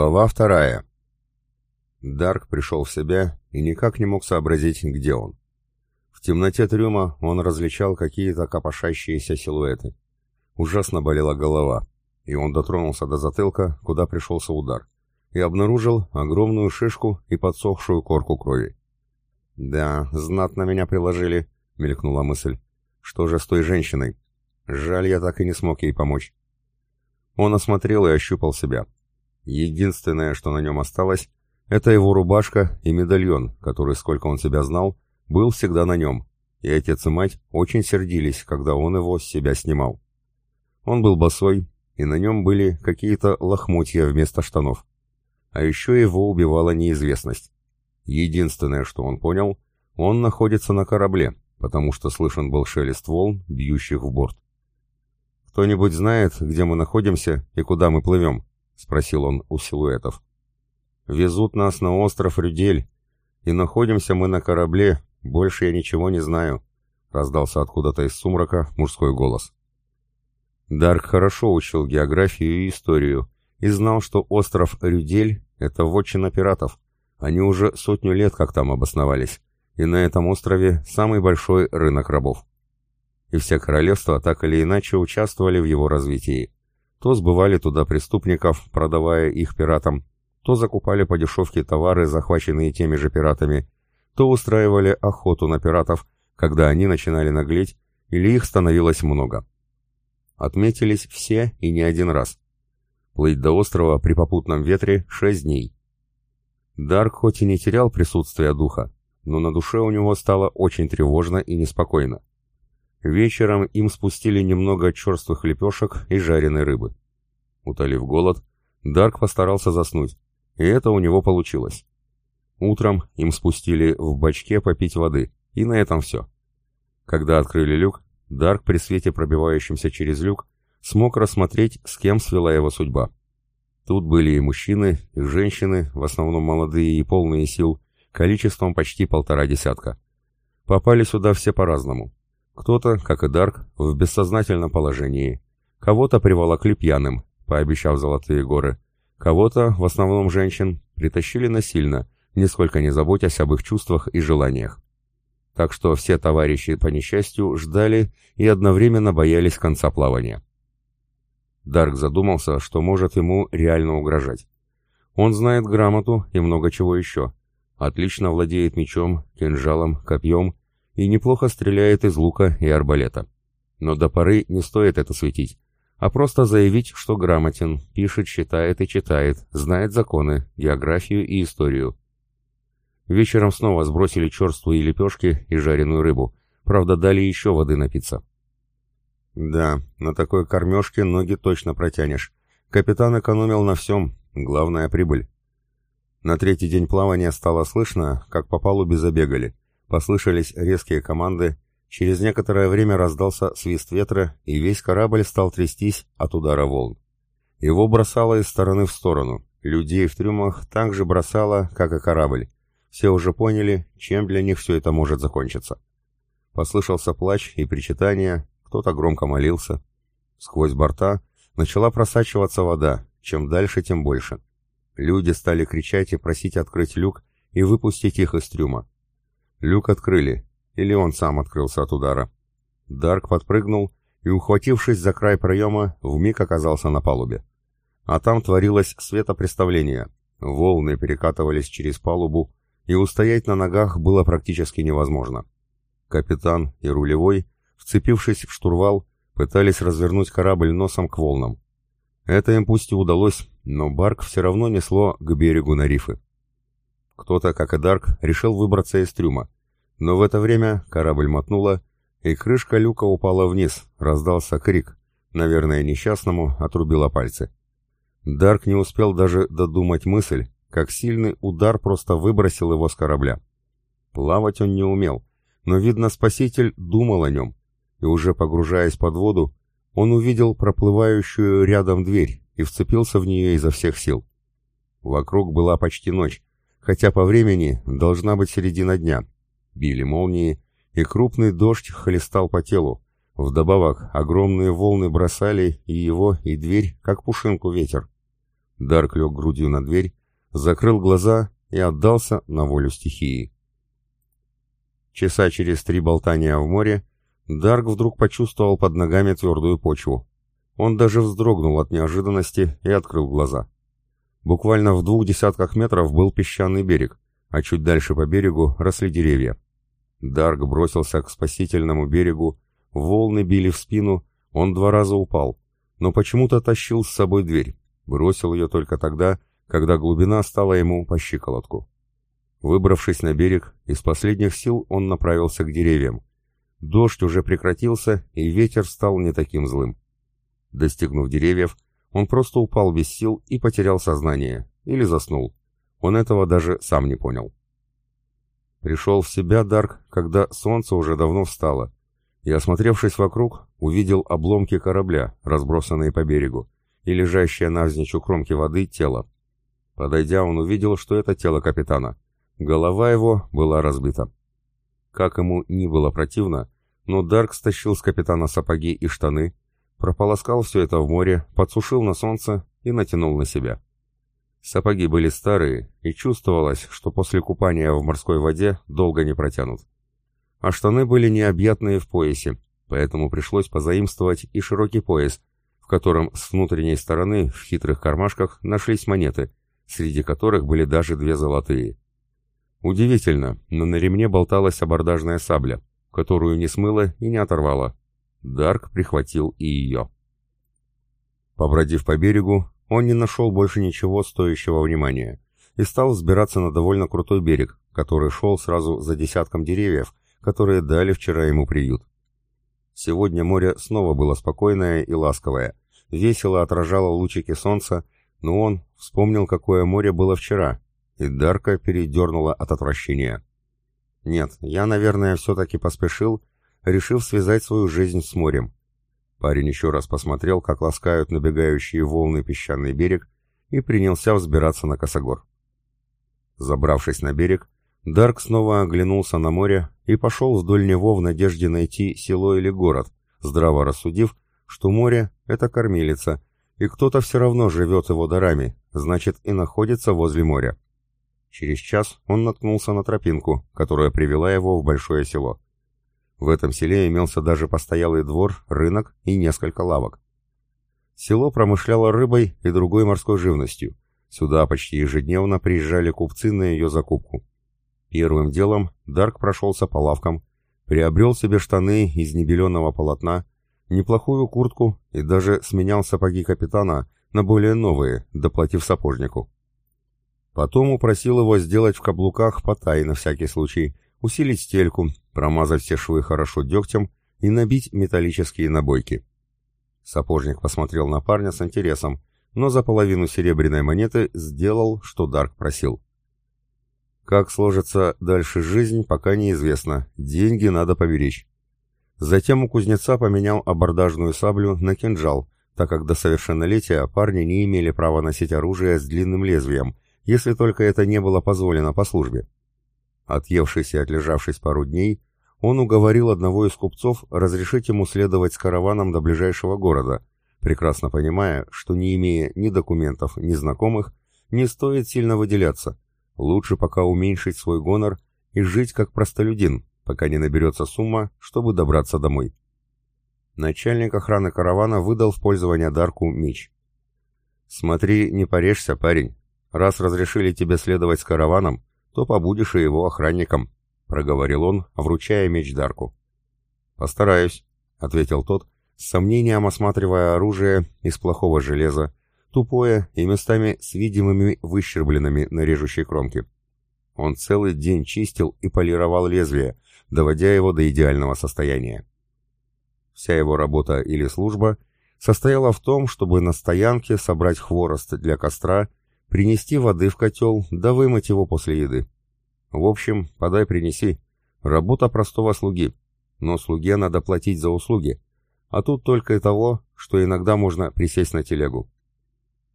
Глава вторая. Дарк пришел в себя и никак не мог сообразить, где он. В темноте трюма он различал какие-то копошащиеся силуэты. Ужасно болела голова, и он дотронулся до затылка, куда пришелся удар, и обнаружил огромную шишку и подсохшую корку крови. «Да, знатно меня приложили», — мелькнула мысль. «Что же с той женщиной? Жаль, я так и не смог ей помочь». Он осмотрел и ощупал себя. — Единственное, что на нем осталось, это его рубашка и медальон, который, сколько он себя знал, был всегда на нем, и отец и мать очень сердились, когда он его с себя снимал. Он был босой, и на нем были какие-то лохмотья вместо штанов. А еще его убивала неизвестность. Единственное, что он понял, он находится на корабле, потому что слышен был шелест волн, бьющих в борт. «Кто-нибудь знает, где мы находимся и куда мы плывем?» спросил он у силуэтов. «Везут нас на остров Рюдель, и находимся мы на корабле, больше я ничего не знаю», — раздался откуда-то из сумрака мужской голос. Дарк хорошо учил географию и историю и знал, что остров Рюдель — это вотчина пиратов. Они уже сотню лет как там обосновались, и на этом острове самый большой рынок рабов. И все королевства так или иначе участвовали в его развитии. То сбывали туда преступников, продавая их пиратам, то закупали по дешевке товары, захваченные теми же пиратами, то устраивали охоту на пиратов, когда они начинали наглеть, или их становилось много. Отметились все и не один раз. Плыть до острова при попутном ветре шесть дней. Дарк хоть и не терял присутствия духа, но на душе у него стало очень тревожно и неспокойно. Вечером им спустили немного черствых лепешек и жареной рыбы. Утолив голод, Дарк постарался заснуть, и это у него получилось. Утром им спустили в бачке попить воды, и на этом все. Когда открыли люк, Дарк при свете, пробивающемся через люк, смог рассмотреть, с кем свела его судьба. Тут были и мужчины, и женщины, в основном молодые и полные сил, количеством почти полтора десятка. Попали сюда все по-разному. Кто-то, как и Дарк, в бессознательном положении. Кого-то приволокли пьяным, пообещав золотые горы. Кого-то, в основном женщин, притащили насильно, нисколько не заботясь об их чувствах и желаниях. Так что все товарищи по несчастью ждали и одновременно боялись конца плавания. Дарк задумался, что может ему реально угрожать. Он знает грамоту и много чего еще. Отлично владеет мечом, кинжалом, копьем и неплохо стреляет из лука и арбалета. Но до поры не стоит это светить, а просто заявить, что грамотен, пишет, считает и читает, знает законы, географию и историю. Вечером снова сбросили черству и лепешки и жареную рыбу, правда дали еще воды напиться. Да, на такой кормежке ноги точно протянешь. Капитан экономил на всем, главная прибыль. На третий день плавания стало слышно, как по палубе забегали. Послышались резкие команды, через некоторое время раздался свист ветра, и весь корабль стал трястись от удара волн. Его бросало из стороны в сторону. Людей в трюмах так же бросало, как и корабль. Все уже поняли, чем для них все это может закончиться. Послышался плач и причитание, кто-то громко молился. Сквозь борта начала просачиваться вода, чем дальше, тем больше. Люди стали кричать и просить открыть люк и выпустить их из трюма. Люк открыли, или он сам открылся от удара. Дарк подпрыгнул и, ухватившись за край проема, вмиг оказался на палубе. А там творилось светопреставление. Волны перекатывались через палубу, и устоять на ногах было практически невозможно. Капитан и рулевой, вцепившись в штурвал, пытались развернуть корабль носом к волнам. Это им пусть и удалось, но барк все равно несло к берегу на рифы. Кто-то, как и Дарк, решил выбраться из трюма. Но в это время корабль мотнуло, и крышка люка упала вниз, раздался крик. Наверное, несчастному отрубила пальцы. Дарк не успел даже додумать мысль, как сильный удар просто выбросил его с корабля. Плавать он не умел, но, видно, спаситель думал о нем, и уже погружаясь под воду, он увидел проплывающую рядом дверь и вцепился в нее изо всех сил. Вокруг была почти ночь, хотя по времени должна быть середина дня. Били молнии, и крупный дождь хлестал по телу. Вдобавок, огромные волны бросали и его, и дверь, как пушинку ветер. Дарк лег грудью на дверь, закрыл глаза и отдался на волю стихии. Часа через три болтания в море Дарк вдруг почувствовал под ногами твердую почву. Он даже вздрогнул от неожиданности и открыл глаза. Буквально в двух десятках метров был песчаный берег, а чуть дальше по берегу росли деревья. Дарк бросился к спасительному берегу, волны били в спину, он два раза упал, но почему-то тащил с собой дверь, бросил ее только тогда, когда глубина стала ему по щиколотку. Выбравшись на берег, из последних сил он направился к деревьям. Дождь уже прекратился, и ветер стал не таким злым. Достигнув деревьев, он просто упал без сил и потерял сознание, или заснул. Он этого даже сам не понял. Пришел в себя Дарк, когда солнце уже давно встало, и, осмотревшись вокруг, увидел обломки корабля, разбросанные по берегу, и лежащее навзничь у кромки воды тело. Подойдя, он увидел, что это тело капитана. Голова его была разбита. Как ему ни было противно, но Дарк стащил с капитана сапоги и штаны, Прополоскал все это в море, подсушил на солнце и натянул на себя. Сапоги были старые, и чувствовалось, что после купания в морской воде долго не протянут. А штаны были необъятные в поясе, поэтому пришлось позаимствовать и широкий пояс, в котором с внутренней стороны в хитрых кармашках нашлись монеты, среди которых были даже две золотые. Удивительно, но на ремне болталась абордажная сабля, которую не смыло и не оторвало, Дарк прихватил и ее. Побродив по берегу, он не нашел больше ничего стоящего внимания и стал взбираться на довольно крутой берег, который шел сразу за десятком деревьев, которые дали вчера ему приют. Сегодня море снова было спокойное и ласковое, весело отражало лучики солнца, но он вспомнил, какое море было вчера, и Дарка передернуло от отвращения. Нет, я, наверное, все-таки поспешил решив связать свою жизнь с морем. Парень еще раз посмотрел, как ласкают набегающие волны песчаный берег, и принялся взбираться на косогор. Забравшись на берег, Дарк снова оглянулся на море и пошел вдоль него в надежде найти село или город, здраво рассудив, что море — это кормилица, и кто-то все равно живет его дарами, значит и находится возле моря. Через час он наткнулся на тропинку, которая привела его в большое село. В этом селе имелся даже постоялый двор, рынок и несколько лавок. Село промышляло рыбой и другой морской живностью. Сюда почти ежедневно приезжали купцы на ее закупку. Первым делом Дарк прошелся по лавкам, приобрел себе штаны из небеленого полотна, неплохую куртку и даже сменял сапоги капитана на более новые, доплатив сапожнику. Потом упросил его сделать в каблуках потай на всякий случай – усилить стельку, промазать все швы хорошо дегтем и набить металлические набойки. Сапожник посмотрел на парня с интересом, но за половину серебряной монеты сделал, что Дарк просил. Как сложится дальше жизнь, пока неизвестно. Деньги надо поберечь. Затем у кузнеца поменял абордажную саблю на кинжал, так как до совершеннолетия парни не имели права носить оружие с длинным лезвием, если только это не было позволено по службе. Отъевшись и отлежавшись пару дней, он уговорил одного из купцов разрешить ему следовать с караваном до ближайшего города, прекрасно понимая, что не имея ни документов, ни знакомых, не стоит сильно выделяться. Лучше пока уменьшить свой гонор и жить как простолюдин, пока не наберется сумма, чтобы добраться домой. Начальник охраны каравана выдал в пользование Дарку меч. «Смотри, не порежься, парень. Раз разрешили тебе следовать с караваном, то побудешь и его охранником», — проговорил он, вручая меч Дарку. «Постараюсь», — ответил тот, с сомнением осматривая оружие из плохого железа, тупое и местами с видимыми выщербленными на режущей кромке. Он целый день чистил и полировал лезвие, доводя его до идеального состояния. Вся его работа или служба состояла в том, чтобы на стоянке собрать хворост для костра принести воды в котел, да вымыть его после еды. В общем, подай, принеси. Работа простого слуги. Но слуге надо платить за услуги. А тут только и того, что иногда можно присесть на телегу.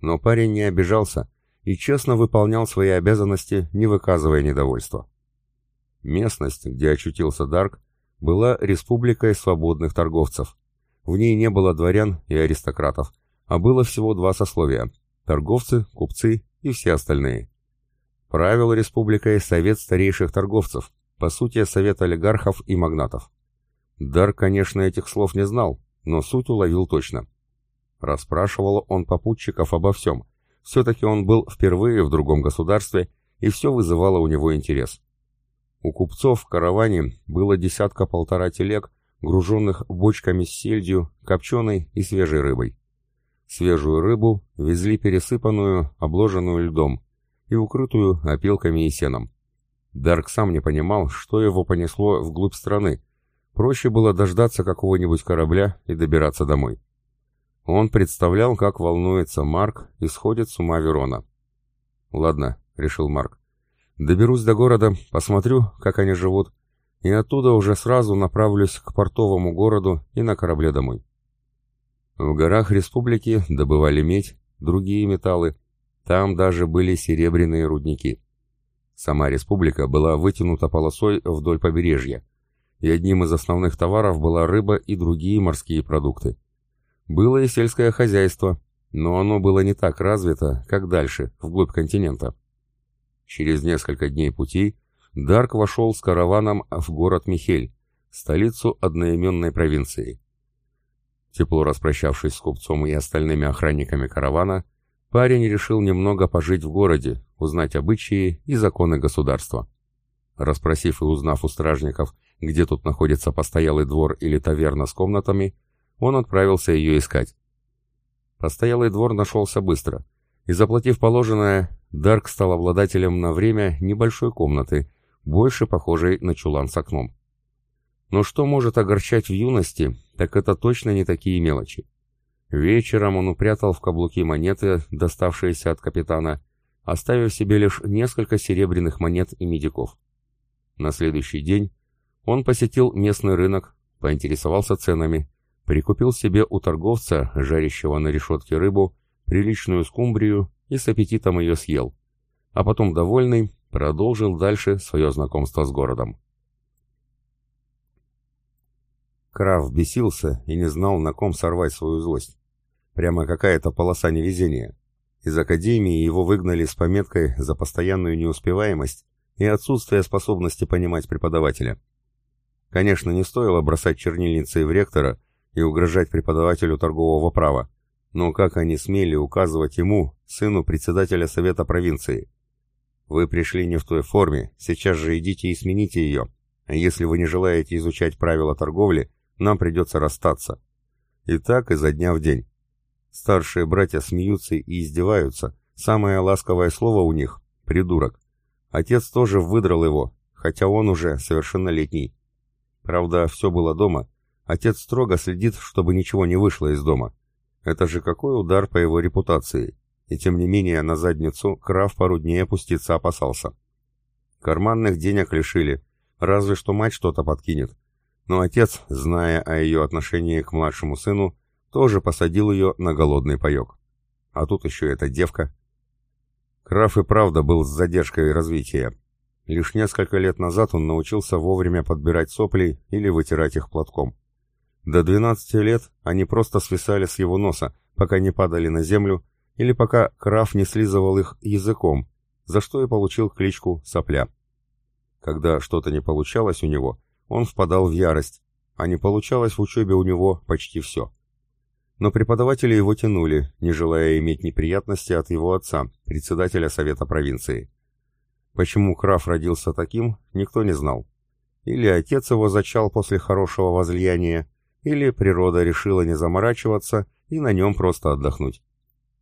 Но парень не обижался и честно выполнял свои обязанности, не выказывая недовольства. Местность, где очутился Дарк, была республикой свободных торговцев. В ней не было дворян и аристократов, а было всего два сословия – торговцы, купцы и все остальные. Правил республикой Совет старейших торговцев, по сути, Совет олигархов и магнатов. Дар, конечно, этих слов не знал, но суть уловил точно. Расспрашивал он попутчиков обо всем. Все-таки он был впервые в другом государстве, и все вызывало у него интерес. У купцов в караване было десятка-полтора телег, груженных бочками с сельдью, копченой и свежей рыбой. Свежую рыбу везли пересыпанную, обложенную льдом, и укрытую опилками и сеном. Дарк сам не понимал, что его понесло вглубь страны. Проще было дождаться какого-нибудь корабля и добираться домой. Он представлял, как волнуется Марк и сходит с ума Верона. «Ладно», — решил Марк. «Доберусь до города, посмотрю, как они живут, и оттуда уже сразу направлюсь к портовому городу и на корабле домой». В горах республики добывали медь, другие металлы. Там даже были серебряные рудники. Сама республика была вытянута полосой вдоль побережья. И одним из основных товаров была рыба и другие морские продукты. Было и сельское хозяйство, но оно было не так развито, как дальше, вглубь континента. Через несколько дней пути Дарк вошел с караваном в город Михель, столицу одноименной провинции. Тепло распрощавшись с купцом и остальными охранниками каравана, парень решил немного пожить в городе, узнать обычаи и законы государства. Распросив и узнав у стражников, где тут находится постоялый двор или таверна с комнатами, он отправился ее искать. Постоялый двор нашелся быстро, и, заплатив положенное, Дарк стал обладателем на время небольшой комнаты, больше похожей на чулан с окном. Но что может огорчать в юности, так это точно не такие мелочи. Вечером он упрятал в каблуки монеты, доставшиеся от капитана, оставив себе лишь несколько серебряных монет и медиков. На следующий день он посетил местный рынок, поинтересовался ценами, прикупил себе у торговца, жарящего на решетке рыбу, приличную скумбрию и с аппетитом ее съел, а потом, довольный, продолжил дальше свое знакомство с городом. Крав бесился и не знал, на ком сорвать свою злость. Прямо какая-то полоса невезения. Из академии его выгнали с пометкой за постоянную неуспеваемость и отсутствие способности понимать преподавателя. Конечно, не стоило бросать чернильницы в ректора и угрожать преподавателю торгового права, но как они смели указывать ему, сыну председателя Совета провинции? Вы пришли не в той форме, сейчас же идите и смените ее. А если вы не желаете изучать правила торговли, нам придется расстаться. И так изо дня в день. Старшие братья смеются и издеваются. Самое ласковое слово у них — придурок. Отец тоже выдрал его, хотя он уже совершеннолетний. Правда, все было дома. Отец строго следит, чтобы ничего не вышло из дома. Это же какой удар по его репутации. И тем не менее на задницу Крав пару дней опуститься опасался. Карманных денег лишили. Разве что мать что-то подкинет но отец, зная о ее отношении к младшему сыну, тоже посадил ее на голодный паек. А тут еще эта девка. Краф и правда был с задержкой развития. Лишь несколько лет назад он научился вовремя подбирать сопли или вытирать их платком. До 12 лет они просто свисали с его носа, пока не падали на землю, или пока Краф не слизывал их языком, за что и получил кличку «Сопля». Когда что-то не получалось у него, он впадал в ярость, а не получалось в учебе у него почти все. Но преподаватели его тянули, не желая иметь неприятности от его отца, председателя Совета провинции. Почему Краф родился таким, никто не знал. Или отец его зачал после хорошего возлияния, или природа решила не заморачиваться и на нем просто отдохнуть.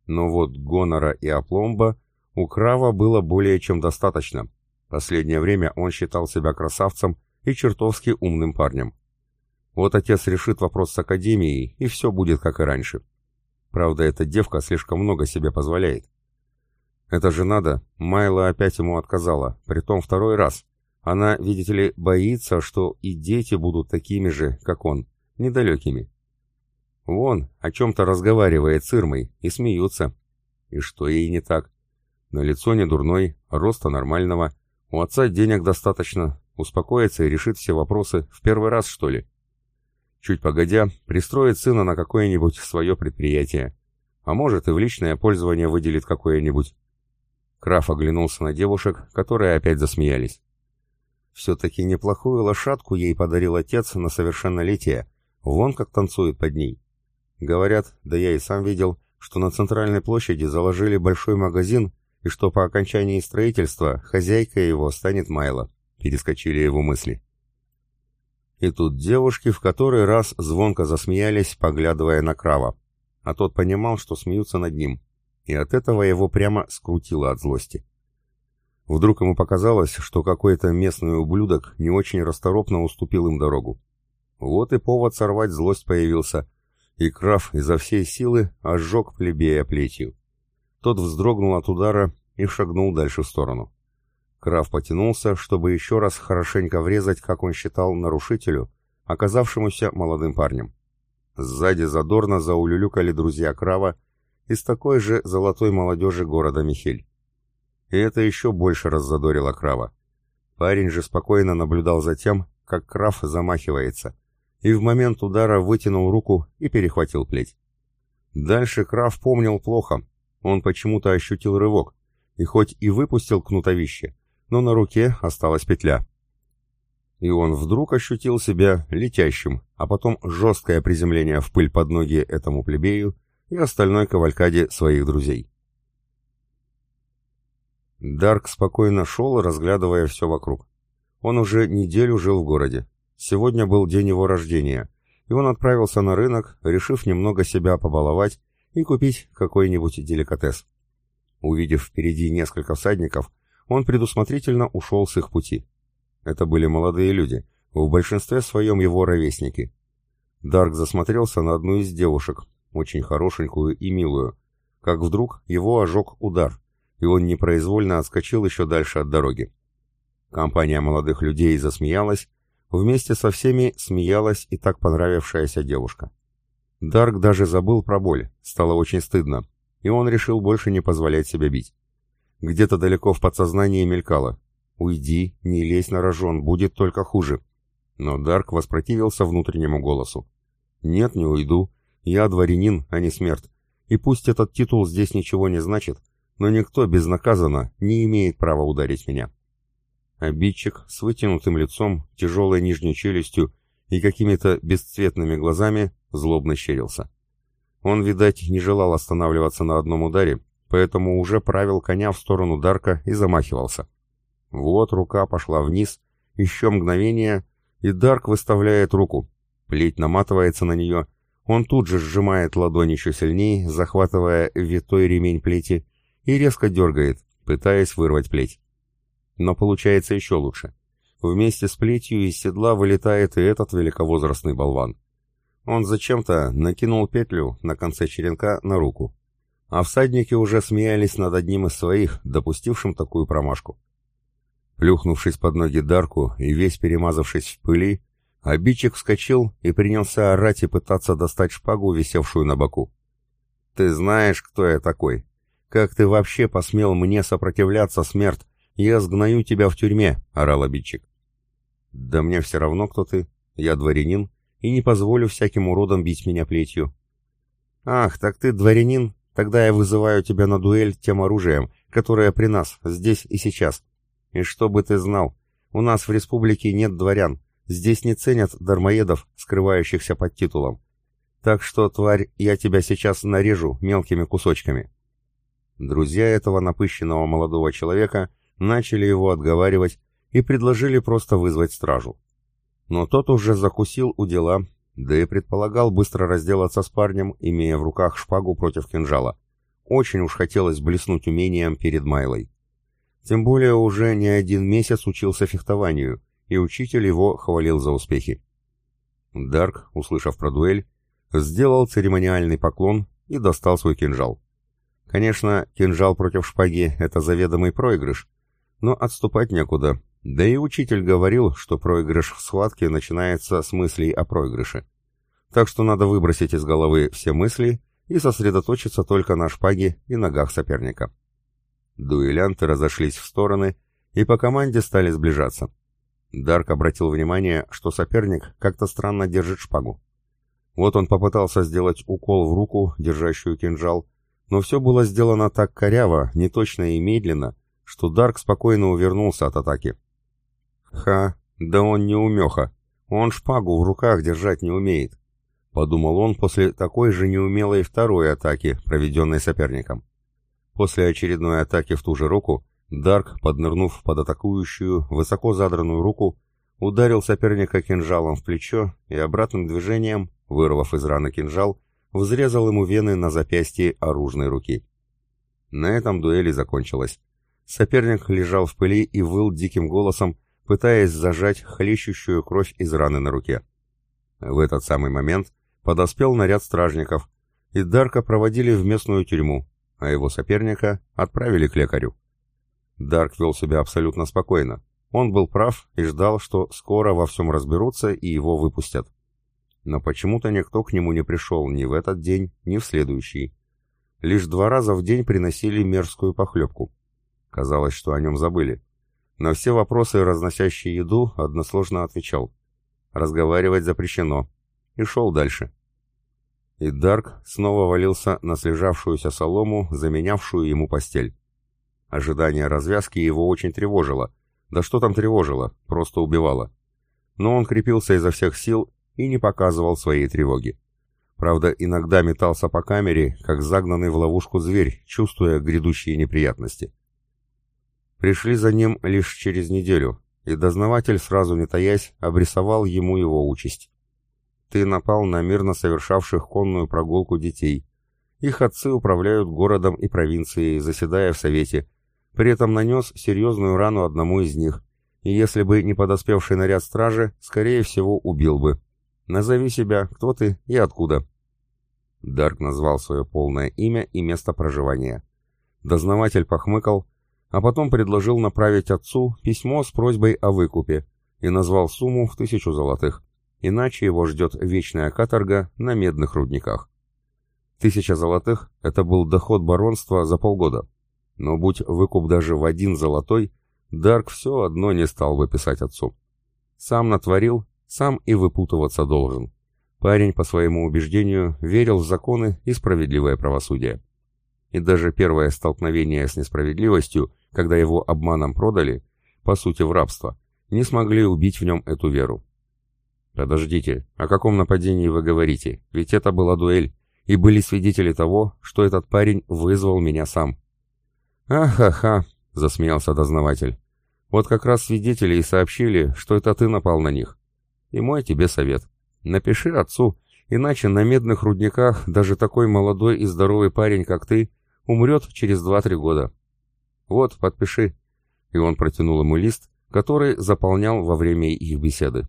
Но вот гонора и опломба у Крава было более чем достаточно. Последнее время он считал себя красавцем и чертовски умным парнем. Вот отец решит вопрос с академией, и все будет как и раньше. Правда, эта девка слишком много себе позволяет. Это же надо, Майла опять ему отказала, притом второй раз. Она, видите ли, боится, что и дети будут такими же, как он, недалекими. Вон, о чем-то разговаривает с Ирмой, и смеются. И что ей не так? На лицо не дурной, роста нормального, у отца денег достаточно, Успокоится и решит все вопросы в первый раз, что ли? Чуть погодя, пристроит сына на какое-нибудь свое предприятие. А может и в личное пользование выделит какое-нибудь. Краф оглянулся на девушек, которые опять засмеялись. Все-таки неплохую лошадку ей подарил отец на совершеннолетие. Вон как танцует под ней. Говорят, да я и сам видел, что на центральной площади заложили большой магазин, и что по окончании строительства хозяйка его станет Майла перескочили его мысли. И тут девушки в который раз звонко засмеялись, поглядывая на Крава. А тот понимал, что смеются над ним. И от этого его прямо скрутило от злости. Вдруг ему показалось, что какой-то местный ублюдок не очень расторопно уступил им дорогу. Вот и повод сорвать злость появился. И Крав изо всей силы ожег плебея плетью. Тот вздрогнул от удара и шагнул дальше в сторону. Крав потянулся, чтобы еще раз хорошенько врезать, как он считал, нарушителю, оказавшемуся молодым парнем. Сзади задорно заулюлюкали друзья Крава из такой же золотой молодежи города Михель. И это еще больше раззадорило Крава. Парень же спокойно наблюдал за тем, как Крав замахивается, и в момент удара вытянул руку и перехватил плеть. Дальше Крав помнил плохо, он почему-то ощутил рывок, и хоть и выпустил кнутовище, но на руке осталась петля. И он вдруг ощутил себя летящим, а потом жесткое приземление в пыль под ноги этому плебею и остальной кавалькаде своих друзей. Дарк спокойно шел, разглядывая все вокруг. Он уже неделю жил в городе. Сегодня был день его рождения, и он отправился на рынок, решив немного себя побаловать и купить какой-нибудь деликатес. Увидев впереди несколько всадников, он предусмотрительно ушел с их пути. Это были молодые люди, в большинстве своем его ровесники. Дарк засмотрелся на одну из девушек, очень хорошенькую и милую, как вдруг его ожег удар, и он непроизвольно отскочил еще дальше от дороги. Компания молодых людей засмеялась, вместе со всеми смеялась и так понравившаяся девушка. Дарк даже забыл про боль, стало очень стыдно, и он решил больше не позволять себя бить где-то далеко в подсознании мелькало. «Уйди, не лезь на рожон, будет только хуже». Но Дарк воспротивился внутреннему голосу. «Нет, не уйду. Я дворянин, а не смерть. И пусть этот титул здесь ничего не значит, но никто безнаказанно не имеет права ударить меня». Обидчик с вытянутым лицом, тяжелой нижней челюстью и какими-то бесцветными глазами злобно щерился. Он, видать, не желал останавливаться на одном ударе, поэтому уже правил коня в сторону Дарка и замахивался. Вот рука пошла вниз, еще мгновение, и Дарк выставляет руку. Плеть наматывается на нее, он тут же сжимает ладонь еще сильнее, захватывая витой ремень плети, и резко дергает, пытаясь вырвать плеть. Но получается еще лучше. Вместе с плетью из седла вылетает и этот великовозрастный болван. Он зачем-то накинул петлю на конце черенка на руку а всадники уже смеялись над одним из своих, допустившим такую промашку. Плюхнувшись под ноги Дарку и весь перемазавшись в пыли, обидчик вскочил и принялся орать и пытаться достать шпагу, висевшую на боку. «Ты знаешь, кто я такой? Как ты вообще посмел мне сопротивляться, смерть? Я сгною тебя в тюрьме!» — орал обидчик. «Да мне все равно, кто ты. Я дворянин, и не позволю всяким уродам бить меня плетью». «Ах, так ты дворянин? Тогда я вызываю тебя на дуэль тем оружием, которое при нас, здесь и сейчас. И чтобы ты знал, у нас в республике нет дворян, здесь не ценят дармоедов, скрывающихся под титулом. Так что, тварь, я тебя сейчас нарежу мелкими кусочками». Друзья этого напыщенного молодого человека начали его отговаривать и предложили просто вызвать стражу. Но тот уже закусил у дела да и предполагал быстро разделаться с парнем, имея в руках шпагу против кинжала. Очень уж хотелось блеснуть умением перед Майлой. Тем более уже не один месяц учился фехтованию, и учитель его хвалил за успехи. Дарк, услышав про дуэль, сделал церемониальный поклон и достал свой кинжал. Конечно, кинжал против шпаги — это заведомый проигрыш, но отступать некуда, да и учитель говорил, что проигрыш в схватке начинается с мыслей о проигрыше. Так что надо выбросить из головы все мысли и сосредоточиться только на шпаге и ногах соперника. Дуэлянты разошлись в стороны и по команде стали сближаться. Дарк обратил внимание, что соперник как-то странно держит шпагу. Вот он попытался сделать укол в руку, держащую кинжал, но все было сделано так коряво, неточно и медленно, что Дарк спокойно увернулся от атаки. Ха, да он не умеха. Он шпагу в руках держать не умеет. Подумал он после такой же неумелой второй атаки, проведенной соперником. После очередной атаки в ту же руку, Дарк, поднырнув под атакующую, высоко задранную руку, ударил соперника кинжалом в плечо и обратным движением, вырвав из раны кинжал, взрезал ему вены на запястье оружной руки. На этом дуэль закончилась. Соперник лежал в пыли и выл диким голосом, пытаясь зажать хлещущую кровь из раны на руке. В этот самый момент подоспел наряд стражников, и Дарка проводили в местную тюрьму, а его соперника отправили к лекарю. Дарк вел себя абсолютно спокойно. Он был прав и ждал, что скоро во всем разберутся и его выпустят. Но почему-то никто к нему не пришел ни в этот день, ни в следующий. Лишь два раза в день приносили мерзкую похлебку. Казалось, что о нем забыли. На все вопросы, разносящие еду, односложно отвечал. Разговаривать запрещено. И шел дальше. И Дарк снова валился на слежавшуюся солому, заменявшую ему постель. Ожидание развязки его очень тревожило. Да что там тревожило, просто убивало. Но он крепился изо всех сил и не показывал своей тревоги. Правда, иногда метался по камере, как загнанный в ловушку зверь, чувствуя грядущие неприятности. Пришли за ним лишь через неделю, и дознаватель, сразу не таясь, обрисовал ему его участь. «Ты напал на мирно совершавших конную прогулку детей. Их отцы управляют городом и провинцией, заседая в совете. При этом нанес серьезную рану одному из них, и если бы не подоспевший наряд стражи, скорее всего, убил бы. Назови себя, кто ты и откуда». Дарк назвал свое полное имя и место проживания. Дознаватель похмыкал, а потом предложил направить отцу письмо с просьбой о выкупе и назвал сумму в тысячу золотых, иначе его ждет вечная каторга на медных рудниках. Тысяча золотых – это был доход баронства за полгода, но будь выкуп даже в один золотой, Дарк все одно не стал бы писать отцу. Сам натворил, сам и выпутываться должен. Парень, по своему убеждению, верил в законы и справедливое правосудие. И даже первое столкновение с несправедливостью когда его обманом продали, по сути в рабство, не смогли убить в нем эту веру. «Подождите, о каком нападении вы говорите? Ведь это была дуэль, и были свидетели того, что этот парень вызвал меня сам». «Ахаха!» — засмеялся дознаватель. «Вот как раз свидетели и сообщили, что это ты напал на них. И мой тебе совет. Напиши отцу, иначе на медных рудниках даже такой молодой и здоровый парень, как ты, умрет через 2-3 года. «Вот, подпиши». И он протянул ему лист, который заполнял во время их беседы.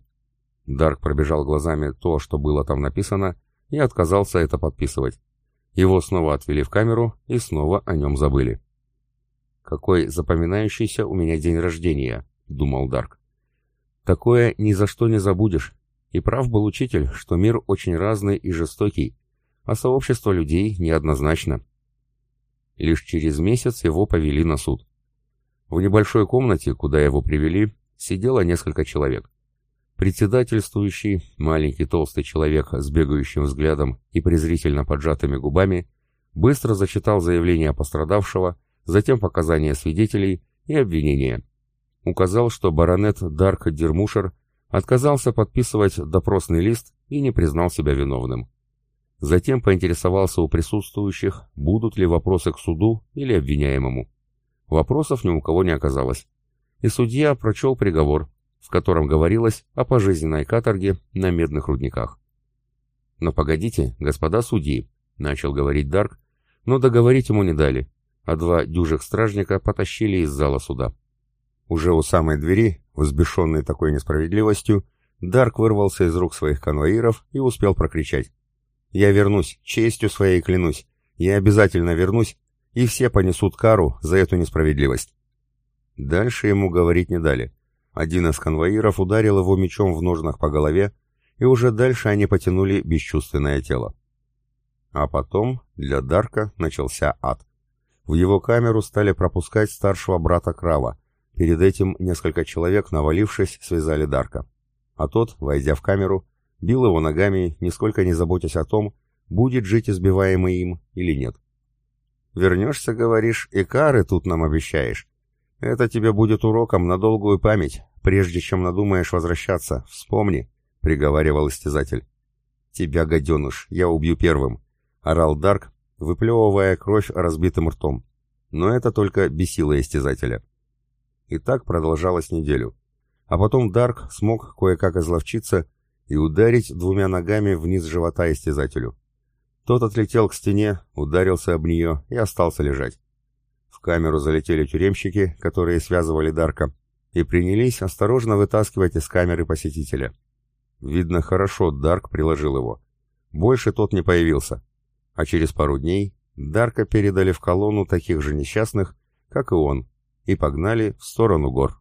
Дарк пробежал глазами то, что было там написано, и отказался это подписывать. Его снова отвели в камеру и снова о нем забыли. «Какой запоминающийся у меня день рождения», — думал Дарк. «Такое ни за что не забудешь. И прав был учитель, что мир очень разный и жестокий, а сообщество людей неоднозначно». Лишь через месяц его повели на суд. В небольшой комнате, куда его привели, сидело несколько человек. Председательствующий, маленький толстый человек с бегающим взглядом и презрительно поджатыми губами, быстро зачитал заявление пострадавшего, затем показания свидетелей и обвинения. Указал, что баронет Дарк Дермушер отказался подписывать допросный лист и не признал себя виновным. Затем поинтересовался у присутствующих, будут ли вопросы к суду или обвиняемому. Вопросов ни у кого не оказалось. И судья прочел приговор, в котором говорилось о пожизненной каторге на медных рудниках. «Но погодите, господа судьи», — начал говорить Дарк, но договорить ему не дали, а два дюжих стражника потащили из зала суда. Уже у самой двери, взбешенный такой несправедливостью, Дарк вырвался из рук своих конвоиров и успел прокричать. Я вернусь, честью своей клянусь. Я обязательно вернусь, и все понесут кару за эту несправедливость. Дальше ему говорить не дали. Один из конвоиров ударил его мечом в ножнах по голове, и уже дальше они потянули бесчувственное тело. А потом для Дарка начался ад. В его камеру стали пропускать старшего брата Крава. Перед этим несколько человек, навалившись, связали Дарка. А тот, войдя в камеру, бил его ногами, нисколько не заботясь о том, будет жить избиваемый им или нет. «Вернешься, говоришь, и кары тут нам обещаешь. Это тебе будет уроком на долгую память, прежде чем надумаешь возвращаться, вспомни», — приговаривал истязатель. «Тебя, гаденыш, я убью первым», — орал Дарк, выплевывая кровь разбитым ртом. Но это только бесило истязателя. И так продолжалось неделю. А потом Дарк смог кое-как изловчиться и ударить двумя ногами вниз живота истязателю. Тот отлетел к стене, ударился об нее и остался лежать. В камеру залетели тюремщики, которые связывали Дарка, и принялись осторожно вытаскивать из камеры посетителя. Видно, хорошо Дарк приложил его. Больше тот не появился. А через пару дней Дарка передали в колонну таких же несчастных, как и он, и погнали в сторону гор.